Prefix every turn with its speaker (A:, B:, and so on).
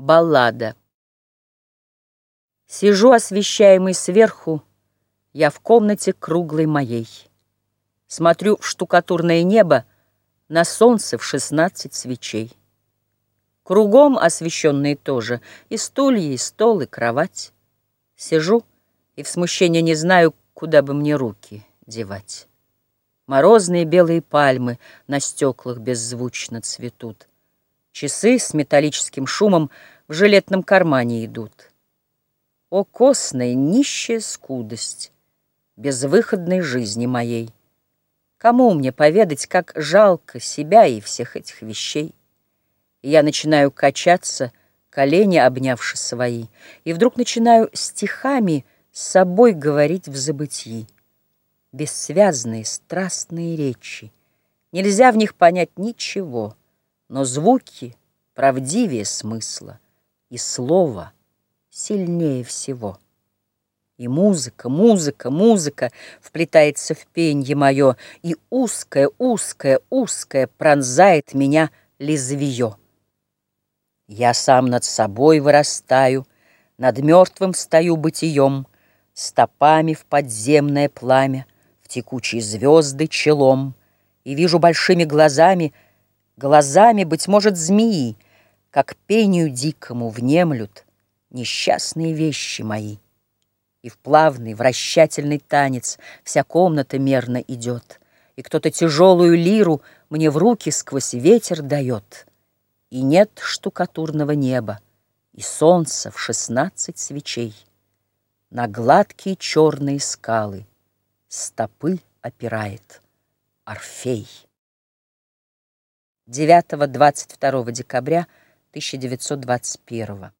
A: Баллада. Сижу, освещаемый сверху, Я в комнате круглой моей. Смотрю в штукатурное небо На солнце в шестнадцать свечей. Кругом освещенные тоже И стулья, и стол, и кровать. Сижу и в смущении не знаю, Куда бы мне руки девать. Морозные белые пальмы На стеклах беззвучно цветут. Часы с металлическим шумом в жилетном кармане идут. О, костная, нищая скудость безвыходной жизни моей! Кому мне поведать, как жалко себя и всех этих вещей? Я начинаю качаться, колени обнявши свои, и вдруг начинаю стихами с собой говорить в забытии. Бессвязные, страстные речи. Нельзя в них понять ничего — но звуки правдивее смысла, и слово сильнее всего. И музыка, музыка, музыка вплетается в пенье мое, и узкое, узкое, узкое пронзает меня лезвие. Я сам над собой вырастаю, над мертвым стою бытием, стопами в подземное пламя, в текучие звезды челом, и вижу большими глазами — Глазами, быть может, змеи, Как пению дикому внемлют Несчастные вещи мои. И в плавный, вращательный танец Вся комната мерно идет, И кто-то тяжелую лиру Мне в руки сквозь ветер дает. И нет штукатурного неба, И солнца в шестнадцать свечей. На гладкие черные скалы Стопы опирает Орфей. 9-22 декабря 1921